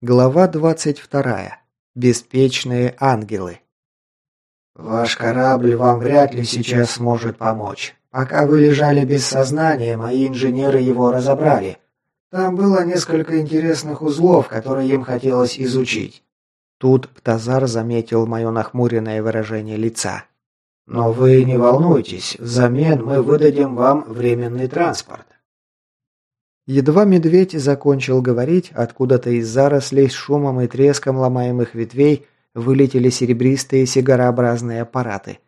Глава 22. Беспечные ангелы. Ваш корабль вам вряд ли сейчас сможет помочь. Пока вы лежали без сознания, мои инженеры его разобрали. Там было несколько интересных узлов, которые им хотелось изучить. Тут Птазар заметил мое нахмуренное выражение лица. Но вы не волнуйтесь, взамен мы выдадим вам временный транспорт. Едва медведь закончил говорить, откуда-то из зарослей с шумом и треском ломаемых ветвей вылетели серебристые сигарообразные аппараты.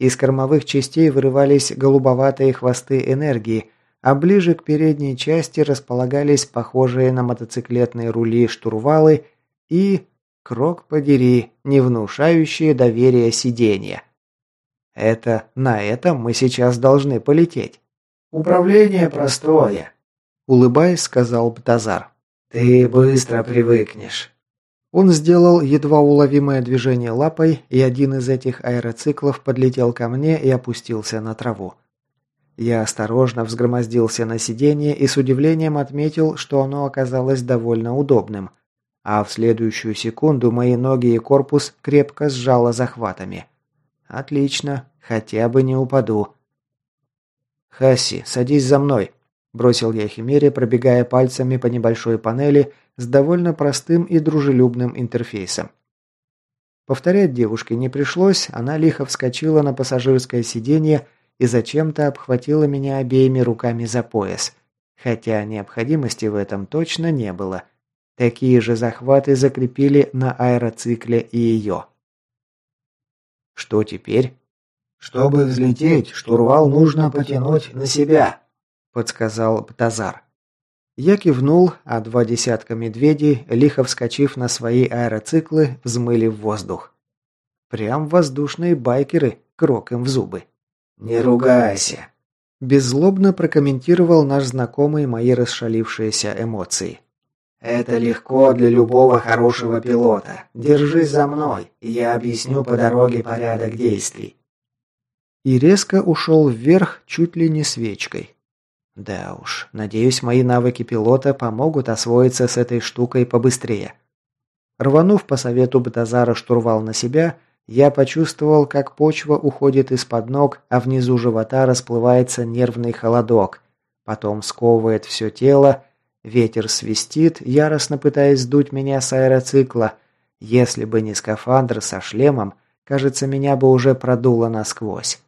Из кормовых частей вырывались голубоватые хвосты энергии, а ближе к передней части располагались похожие на мотоциклетные рули штурвалы и, крок подери, не внушающие доверия сиденья. Это на этом мы сейчас должны полететь. Управление простое, Улыбаясь, сказал Птазар. «Ты быстро привыкнешь». Он сделал едва уловимое движение лапой, и один из этих аэроциклов подлетел ко мне и опустился на траву. Я осторожно взгромоздился на сиденье и с удивлением отметил, что оно оказалось довольно удобным. А в следующую секунду мои ноги и корпус крепко сжало захватами. Отлично, хотя бы не упаду. «Хасси, садись за мной», Бросил я Химере, пробегая пальцами по небольшой панели с довольно простым и дружелюбным интерфейсом. Повторять девушке не пришлось, она лихо вскочила на пассажирское сиденье и зачем-то обхватила меня обеими руками за пояс. Хотя необходимости в этом точно не было. Такие же захваты закрепили на аэроцикле и ее. Что теперь? Чтобы взлететь, штурвал нужно потянуть на себя, подсказал Птазар. Я кивнул, а два десятка медведей, лихо вскочив на свои аэроциклы, взмыли в воздух. Прям воздушные байкеры, крок им в зубы. «Не ругайся», – беззлобно прокомментировал наш знакомый мои расшалившиеся эмоции. «Это легко для любого хорошего пилота. Держись за мной, и я объясню по дороге порядок действий». И резко ушел вверх чуть ли не свечкой. Да уж, надеюсь, мои навыки пилота помогут освоиться с этой штукой побыстрее. Рванув по совету Батазара штурвал на себя, я почувствовал, как почва уходит из-под ног, а внизу живота расплывается нервный холодок. Потом сковывает все тело, ветер свистит, яростно пытаясь сдуть меня с аэроцикла. Если бы не скафандр со шлемом, кажется, меня бы уже продуло насквозь.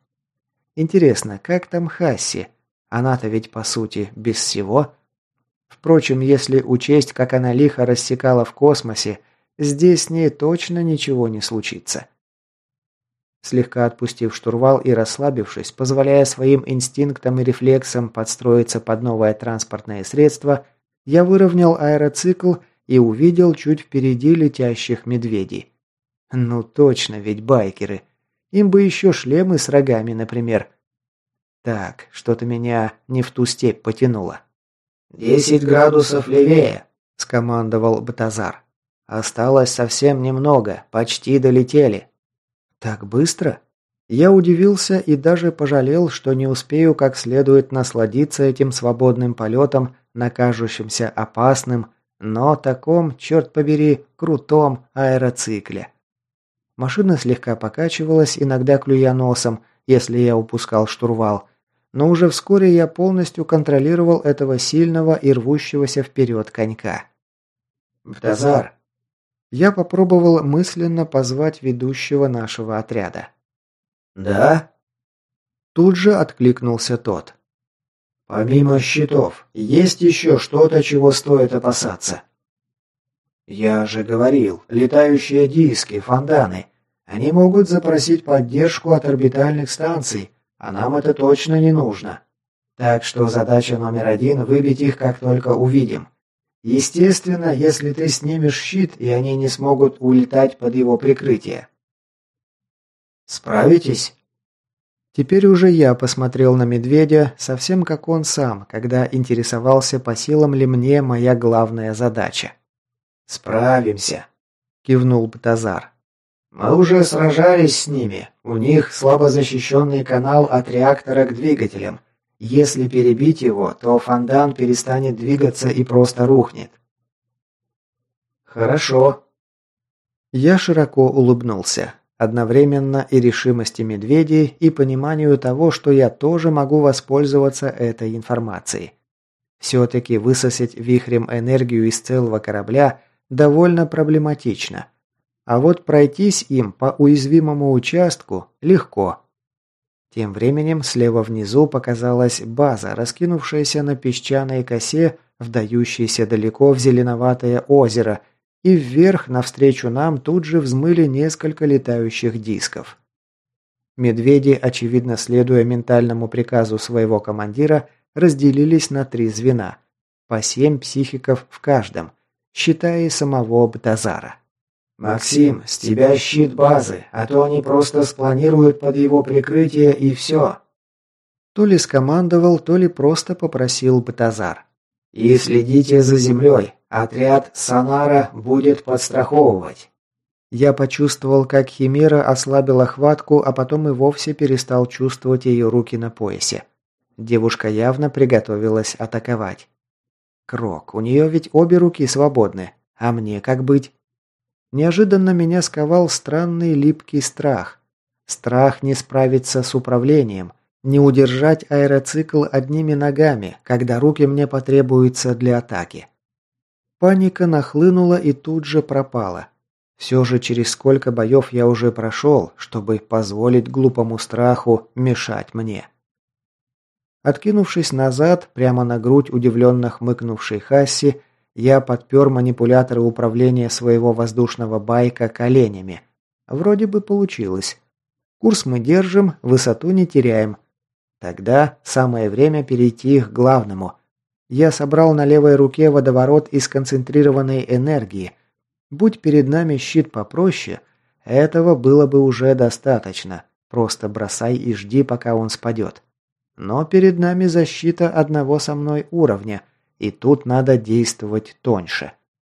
Интересно, как там Хасси? Она-то ведь, по сути, без всего. Впрочем, если учесть, как она лихо рассекала в космосе, здесь с ней точно ничего не случится. Слегка отпустив штурвал и расслабившись, позволяя своим инстинктам и рефлексам подстроиться под новое транспортное средство, я выровнял аэроцикл и увидел чуть впереди летящих медведей. Ну точно, ведь байкеры. Им бы еще шлемы с рогами, например. Так, что-то меня не в ту степь потянуло. «Десять градусов левее», – скомандовал Батазар. «Осталось совсем немного, почти долетели». «Так быстро?» Я удивился и даже пожалел, что не успею как следует насладиться этим свободным полетом на опасным, но таком, черт побери, крутом аэроцикле. Машина слегка покачивалась, иногда клюя носом, если я упускал штурвал, но уже вскоре я полностью контролировал этого сильного и рвущегося вперед конька. «Бтазар!» Я попробовал мысленно позвать ведущего нашего отряда. «Да?» Тут же откликнулся тот. «Помимо щитов, есть еще что-то, чего стоит опасаться?» «Я же говорил, летающие диски, фонданы. Они могут запросить поддержку от орбитальных станций, а нам это точно не нужно. Так что задача номер один – выбить их, как только увидим. Естественно, если ты снимешь щит, и они не смогут улетать под его прикрытие. Справитесь? Теперь уже я посмотрел на медведя, совсем как он сам, когда интересовался, по силам ли мне моя главная задача. «Справимся», – кивнул Птазар. Мы уже сражались с ними. У них слабо защищенный канал от реактора к двигателям. Если перебить его, то фондан перестанет двигаться и просто рухнет. Хорошо». Я широко улыбнулся. Одновременно и решимости медведей, и пониманию того, что я тоже могу воспользоваться этой информацией. Все-таки высосать вихрем энергию из целого корабля довольно проблематично. А вот пройтись им по уязвимому участку легко. Тем временем слева внизу показалась база, раскинувшаяся на песчаной косе, вдающейся далеко в зеленоватое озеро, и вверх навстречу нам тут же взмыли несколько летающих дисков. Медведи, очевидно следуя ментальному приказу своего командира, разделились на три звена, по семь психиков в каждом, считая и самого Бтазара. «Максим, с тебя щит базы, а то они просто спланируют под его прикрытие и все». То ли скомандовал, то ли просто попросил Бтазар. «И следите за землей. Отряд Сонара будет подстраховывать». Я почувствовал, как Химера ослабила хватку, а потом и вовсе перестал чувствовать ее руки на поясе. Девушка явно приготовилась атаковать. Крок, у нее ведь обе руки свободны. А мне как быть? Неожиданно меня сковал странный липкий страх. Страх не справиться с управлением, не удержать аэроцикл одними ногами, когда руки мне потребуются для атаки. Паника нахлынула и тут же пропала. Все же через сколько боев я уже прошел, чтобы позволить глупому страху мешать мне. Откинувшись назад, прямо на грудь удивленно хмыкнувшей Хасси, я подпер манипуляторы управления своего воздушного байка коленями. Вроде бы получилось. Курс мы держим, высоту не теряем. Тогда самое время перейти к главному. Я собрал на левой руке водоворот из концентрированной энергии. Будь перед нами щит попроще, этого было бы уже достаточно. Просто бросай и жди, пока он спадет. Но перед нами защита одного со мной уровня, и тут надо действовать тоньше.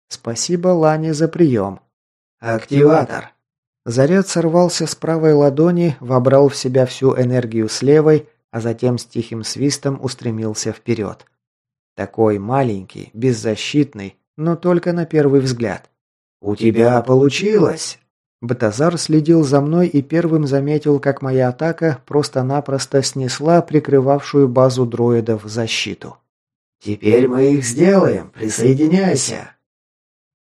Спасибо Лане за прием. Активатор. Заряд сорвался с правой ладони, вобрал в себя всю энергию с левой, а затем с тихим свистом устремился вперед. Такой маленький, беззащитный, но только на первый взгляд. «У тебя получилось!» Батазар следил за мной и первым заметил, как моя атака просто-напросто снесла прикрывавшую базу дроидов защиту. «Теперь мы их сделаем, присоединяйся!»